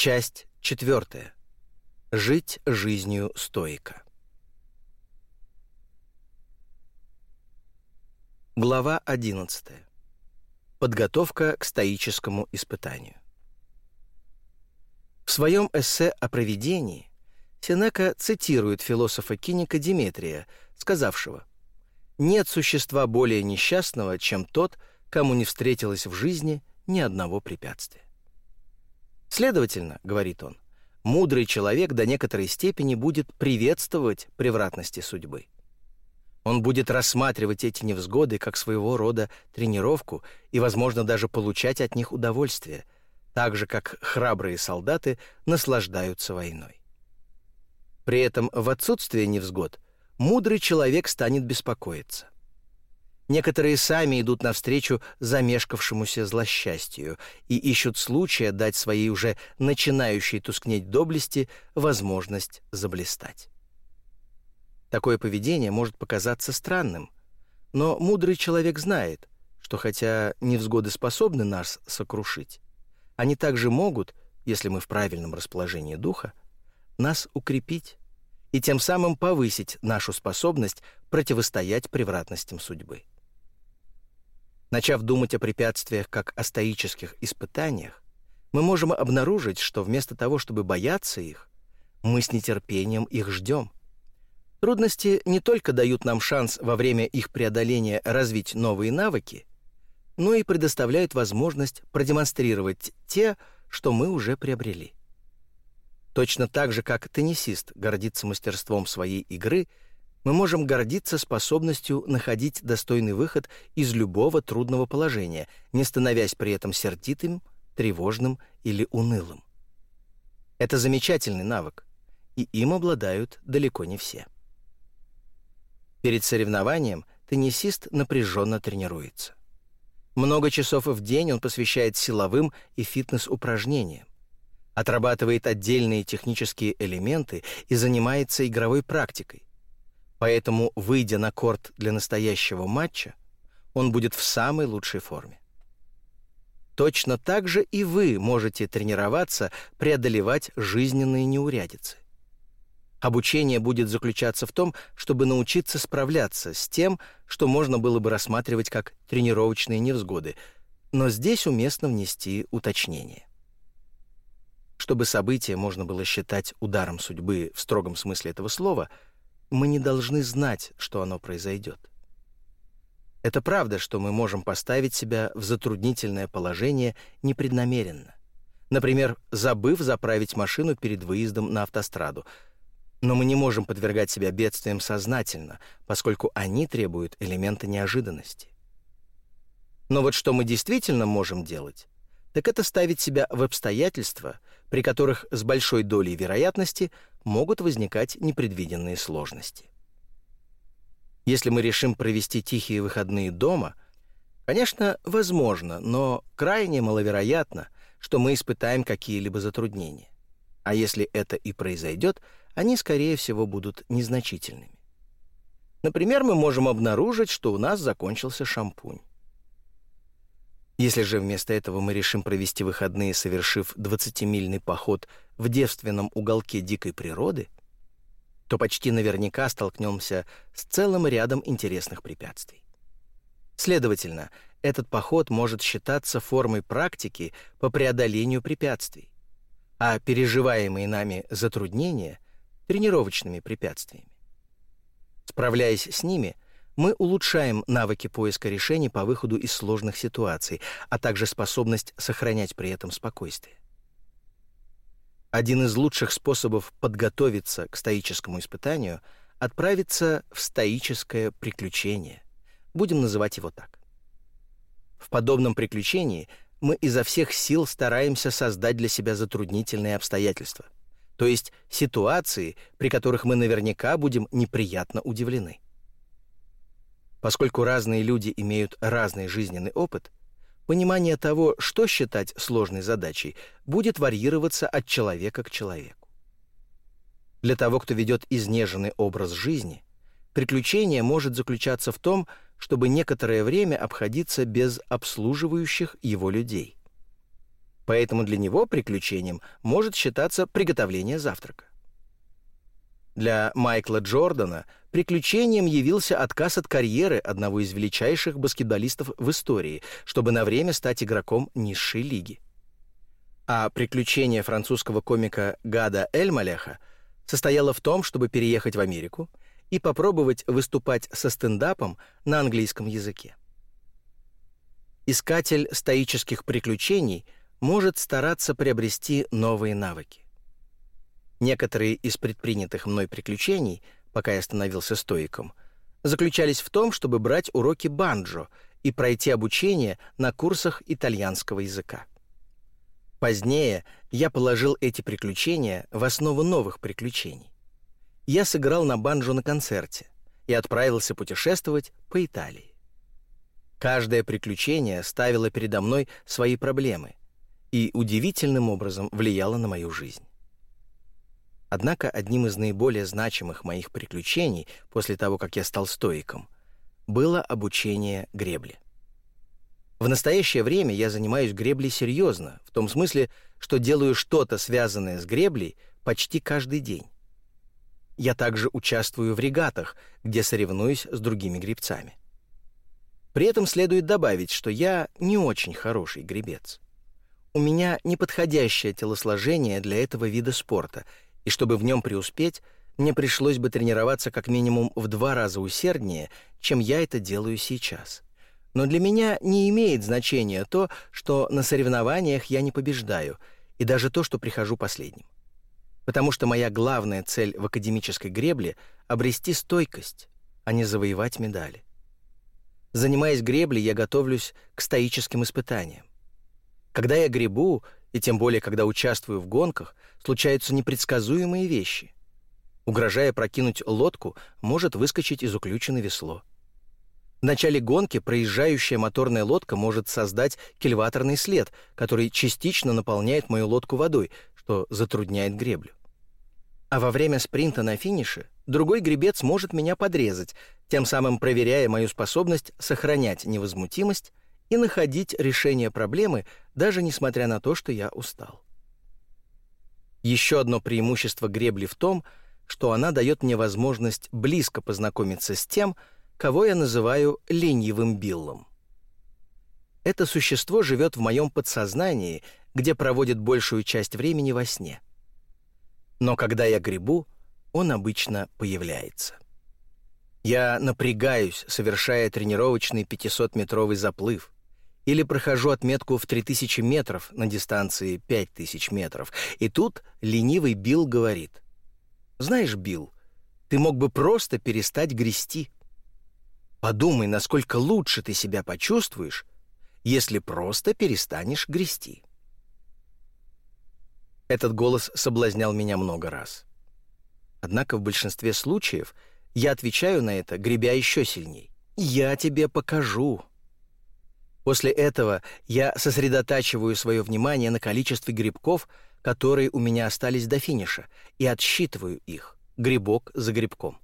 Часть четвертая. Жить жизнью стоика. Глава 11. Подготовка к стоическому испытанию. В своем эссе о провидении Сенека цитирует философа-киника Диметрия, сказавшего «Нет существа более несчастного, чем тот, кому не встретилось в жизни ни одного препятствия». Следовательно, говорит он, мудрый человек до некоторой степени будет приветствовать превратности судьбы. Он будет рассматривать эти невзгоды как своего рода тренировку и, возможно, даже получать от них удовольствие, так же, как храбрые солдаты наслаждаются войной. При этом в отсутствие невзгод мудрый человек станет беспокоиться. Некоторые сами идут навстречу замешкавшемуся злосчастью и ищут случая дать своей уже начинающей тускнеть доблести возможность заблистать. Такое поведение может показаться странным, но мудрый человек знает, что хотя невзгоды способны нас сокрушить, они также могут, если мы в правильном расположении духа, нас укрепить и тем самым повысить нашу способность противостоять превратностям судьбы. Начав думать о препятствиях как о стоических испытаниях, мы можем обнаружить, что вместо того, чтобы бояться их, мы с нетерпением их ждем. Трудности не только дают нам шанс во время их преодоления развить новые навыки, но и предоставляют возможность продемонстрировать те, что мы уже приобрели. Точно так же, как теннисист гордится мастерством своей игры – мы можем гордиться способностью находить достойный выход из любого трудного положения, не становясь при этом сердитым, тревожным или унылым. Это замечательный навык, и им обладают далеко не все. Перед соревнованием теннисист напряженно тренируется. Много часов в день он посвящает силовым и фитнес-упражнениям, отрабатывает отдельные технические элементы и занимается игровой практикой, Поэтому, выйдя на корт для настоящего матча, он будет в самой лучшей форме. Точно так же и вы можете тренироваться, преодолевать жизненные неурядицы. Обучение будет заключаться в том, чтобы научиться справляться с тем, что можно было бы рассматривать как тренировочные невзгоды, но здесь уместно внести уточнение. Чтобы событие можно было считать ударом судьбы в строгом смысле этого слова – мы не должны знать, что оно произойдет. Это правда, что мы можем поставить себя в затруднительное положение непреднамеренно. Например, забыв заправить машину перед выездом на автостраду. Но мы не можем подвергать себя бедствиям сознательно, поскольку они требуют элемента неожиданности. Но вот что мы действительно можем делать, так это ставить себя в обстоятельства, при которых с большой долей вероятности могут возникать непредвиденные сложности. Если мы решим провести тихие выходные дома, конечно, возможно, но крайне маловероятно, что мы испытаем какие-либо затруднения. А если это и произойдет, они, скорее всего, будут незначительными. Например, мы можем обнаружить, что у нас закончился шампунь. Если же вместо этого мы решим провести выходные, совершив 20-мильный поход в девственном уголке дикой природы, то почти наверняка столкнемся с целым рядом интересных препятствий. Следовательно, этот поход может считаться формой практики по преодолению препятствий, а переживаемые нами затруднения — тренировочными препятствиями. Справляясь с ними — мы улучшаем навыки поиска решений по выходу из сложных ситуаций, а также способность сохранять при этом спокойствие. Один из лучших способов подготовиться к стоическому испытанию — отправиться в стоическое приключение. Будем называть его так. В подобном приключении мы изо всех сил стараемся создать для себя затруднительные обстоятельства, то есть ситуации, при которых мы наверняка будем неприятно удивлены. Поскольку разные люди имеют разный жизненный опыт, понимание того, что считать сложной задачей, будет варьироваться от человека к человеку. Для того, кто ведет изнеженный образ жизни, приключение может заключаться в том, чтобы некоторое время обходиться без обслуживающих его людей. поэтому для него приключением может считаться приготовление завтрака. Для Майкла Джордана приключением явился отказ от карьеры одного из величайших баскетболистов в истории, чтобы на время стать игроком низшей лиги. А приключение французского комика Гада Эльмалеха состояло в том, чтобы переехать в Америку и попробовать выступать со стендапом на английском языке. Искатель стоических приключений может стараться приобрести новые навыки. Некоторые из предпринятых мной приключений, пока я становился стоиком, заключались в том, чтобы брать уроки банджо и пройти обучение на курсах итальянского языка. Позднее я положил эти приключения в основу новых приключений. Я сыграл на банджо на концерте и отправился путешествовать по Италии. Каждое приключение ставило передо мной свои проблемы и удивительным образом влияло на мою жизнь. Однако одним из наиболее значимых моих приключений после того, как я стал стоиком, было обучение гребле. В настоящее время я занимаюсь греблей серьезно, в том смысле, что делаю что-то связанное с греблей почти каждый день. Я также участвую в регатах, где соревнуюсь с другими гребцами. При этом следует добавить, что я не очень хороший гребец. У меня неподходящее телосложение для этого вида спорта — и чтобы в нем преуспеть, мне пришлось бы тренироваться как минимум в два раза усерднее, чем я это делаю сейчас. Но для меня не имеет значения то, что на соревнованиях я не побеждаю, и даже то, что прихожу последним. Потому что моя главная цель в академической гребле — обрести стойкость, а не завоевать медали. Занимаясь греблей, я готовлюсь к стоическим испытаниям. Когда я гребу, и тем более, когда участвую в гонках, случаются непредсказуемые вещи. Угрожая прокинуть лодку, может выскочить из уключенной весло. В начале гонки проезжающая моторная лодка может создать кильваторный след, который частично наполняет мою лодку водой, что затрудняет греблю. А во время спринта на финише другой гребец может меня подрезать, тем самым проверяя мою способность сохранять невозмутимость и находить решение проблемы, даже несмотря на то, что я устал. Еще одно преимущество гребли в том, что она дает мне возможность близко познакомиться с тем, кого я называю ленивым Биллом. Это существо живет в моем подсознании, где проводит большую часть времени во сне. Но когда я гребу, он обычно появляется. Я напрягаюсь, совершая тренировочный 500-метровый заплыв или прохожу отметку в 3000 метров на дистанции 5000 метров. И тут ленивый Билл говорит. «Знаешь, Билл, ты мог бы просто перестать грести. Подумай, насколько лучше ты себя почувствуешь, если просто перестанешь грести». Этот голос соблазнял меня много раз. Однако в большинстве случаев я отвечаю на это, гребя еще сильней. «Я тебе покажу», После этого я сосредотачиваю свое внимание на количестве грибков, которые у меня остались до финиша, и отсчитываю их, грибок за грибком.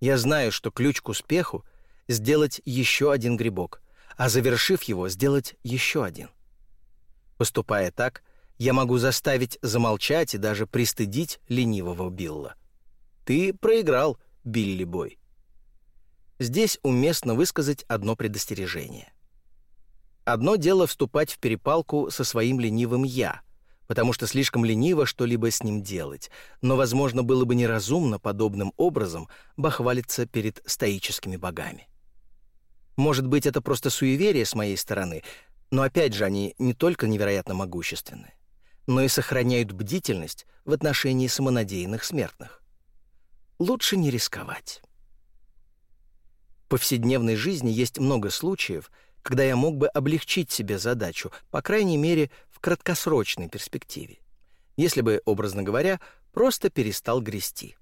Я знаю, что ключ к успеху — сделать еще один грибок, а завершив его, сделать еще один. Поступая так, я могу заставить замолчать и даже пристыдить ленивого Билла. Ты проиграл, Билли Бой. Здесь уместно высказать одно предостережение. Одно дело вступать в перепалку со своим ленивым «я», потому что слишком лениво что-либо с ним делать, но, возможно, было бы неразумно подобным образом бахвалиться перед стоическими богами. Может быть, это просто суеверие с моей стороны, но опять же они не только невероятно могущественны, но и сохраняют бдительность в отношении самонадеянных смертных. Лучше не рисковать. В повседневной жизни есть много случаев — когда я мог бы облегчить себе задачу, по крайней мере, в краткосрочной перспективе, если бы, образно говоря, просто перестал грести.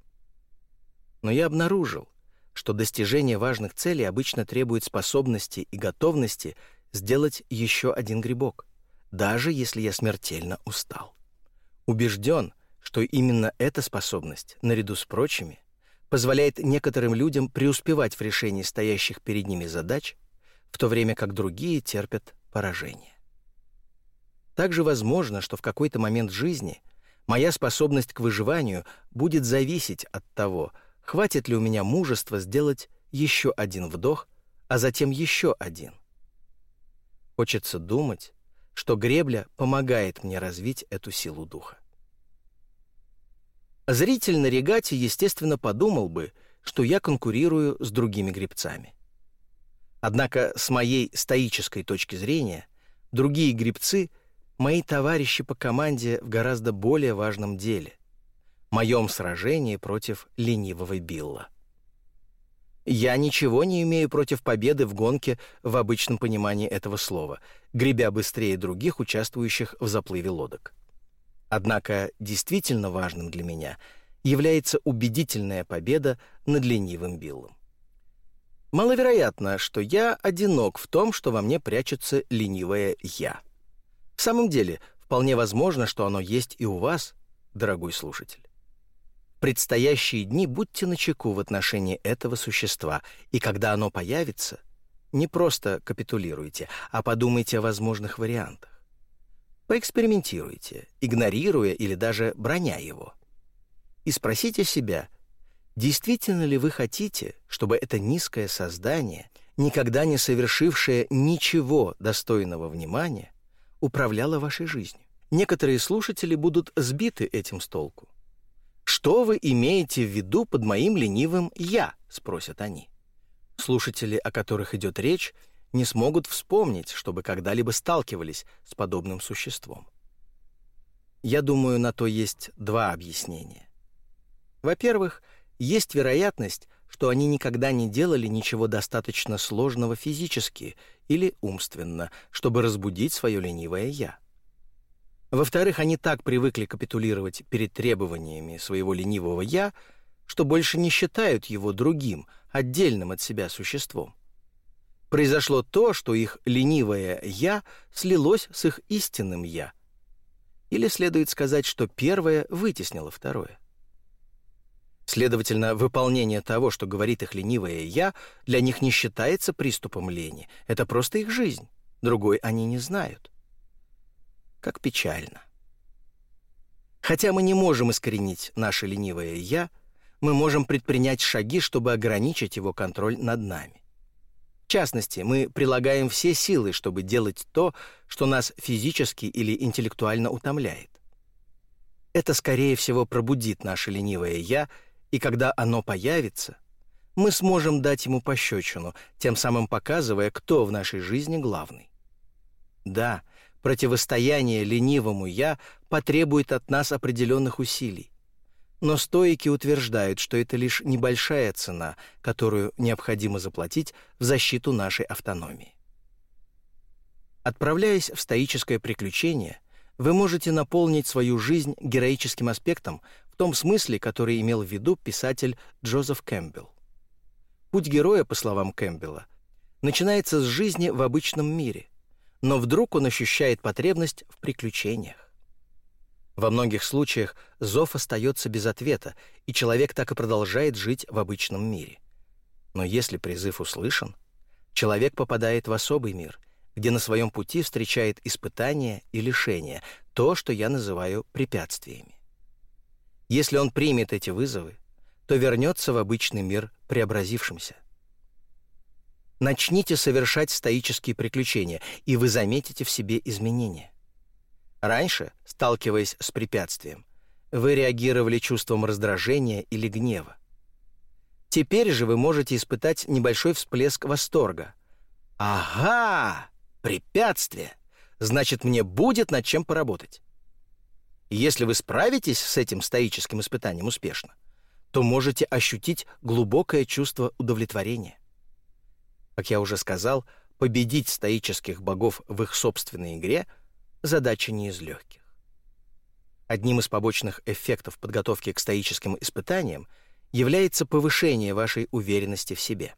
Но я обнаружил, что достижение важных целей обычно требует способности и готовности сделать еще один грибок, даже если я смертельно устал. Убежден, что именно эта способность, наряду с прочими, позволяет некоторым людям преуспевать в решении стоящих перед ними задач в то время как другие терпят поражение. также возможно, что в какой-то момент жизни моя способность к выживанию будет зависеть от того, хватит ли у меня мужества сделать еще один вдох, а затем еще один. Хочется думать, что гребля помогает мне развить эту силу духа. Зритель на регате, естественно, подумал бы, что я конкурирую с другими гребцами. Однако с моей стоической точки зрения, другие гребцы — мои товарищи по команде в гораздо более важном деле — моем сражении против ленивого Билла. Я ничего не имею против победы в гонке в обычном понимании этого слова, гребя быстрее других, участвующих в заплыве лодок. Однако действительно важным для меня является убедительная победа над ленивым Биллом. Маловероятно, что я одинок в том, что во мне прячется ленивое «я». В самом деле, вполне возможно, что оно есть и у вас, дорогой слушатель предстоящие дни будьте начеку в отношении этого существа, и когда оно появится, не просто капитулируйте, а подумайте о возможных вариантах. Поэкспериментируйте, игнорируя или даже броня его. И спросите себя, действительно ли вы хотите, чтобы это низкое создание, никогда не совершившее ничего достойного внимания, управляло вашей жизнью? Некоторые слушатели будут сбиты этим с толку. «Что вы имеете в виду под моим ленивым «я»?» — спросят они. Слушатели, о которых идет речь, не смогут вспомнить, чтобы когда-либо сталкивались с подобным существом. Я думаю, на то есть два объяснения. Во-первых, есть вероятность, что они никогда не делали ничего достаточно сложного физически или умственно, чтобы разбудить свое ленивое «я». Во-вторых, они так привыкли капитулировать перед требованиями своего ленивого «я», что больше не считают его другим, отдельным от себя существом. Произошло то, что их ленивое «я» слилось с их истинным «я». Или следует сказать, что первое вытеснило второе. Следовательно, выполнение того, что говорит их ленивое «я», для них не считается приступом лени. Это просто их жизнь. Другой они не знают. Как печально. Хотя мы не можем искоренить наше ленивое «я», мы можем предпринять шаги, чтобы ограничить его контроль над нами. В частности, мы прилагаем все силы, чтобы делать то, что нас физически или интеллектуально утомляет. Это, скорее всего, пробудит наше ленивое «я», и когда оно появится, мы сможем дать ему пощечину, тем самым показывая, кто в нашей жизни главный. Да, — Противостояние ленивому «я» потребует от нас определенных усилий. Но стоики утверждают, что это лишь небольшая цена, которую необходимо заплатить в защиту нашей автономии. Отправляясь в стоическое приключение, вы можете наполнить свою жизнь героическим аспектом в том смысле, который имел в виду писатель Джозеф Кэмпбелл. Путь героя, по словам Кэмпбелла, начинается с жизни в обычном мире – но вдруг он ощущает потребность в приключениях. Во многих случаях зов остается без ответа, и человек так и продолжает жить в обычном мире. Но если призыв услышан, человек попадает в особый мир, где на своем пути встречает испытания и лишения, то, что я называю препятствиями. Если он примет эти вызовы, то вернется в обычный мир преобразившимся. Начните совершать стоические приключения, и вы заметите в себе изменения. Раньше, сталкиваясь с препятствием, вы реагировали чувством раздражения или гнева. Теперь же вы можете испытать небольшой всплеск восторга. «Ага! Препятствие! Значит, мне будет над чем поработать!» Если вы справитесь с этим стоическим испытанием успешно, то можете ощутить глубокое чувство удовлетворения. Как я уже сказал, победить стоических богов в их собственной игре — задача не из легких. Одним из побочных эффектов подготовки к стоическим испытаниям является повышение вашей уверенности в себе.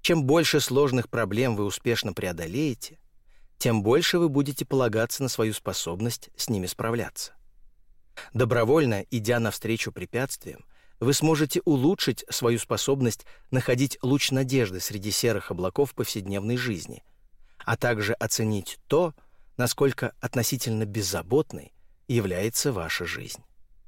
Чем больше сложных проблем вы успешно преодолеете, тем больше вы будете полагаться на свою способность с ними справляться. Добровольно, идя навстречу препятствиям, вы сможете улучшить свою способность находить луч надежды среди серых облаков повседневной жизни, а также оценить то, насколько относительно беззаботной является ваша жизнь.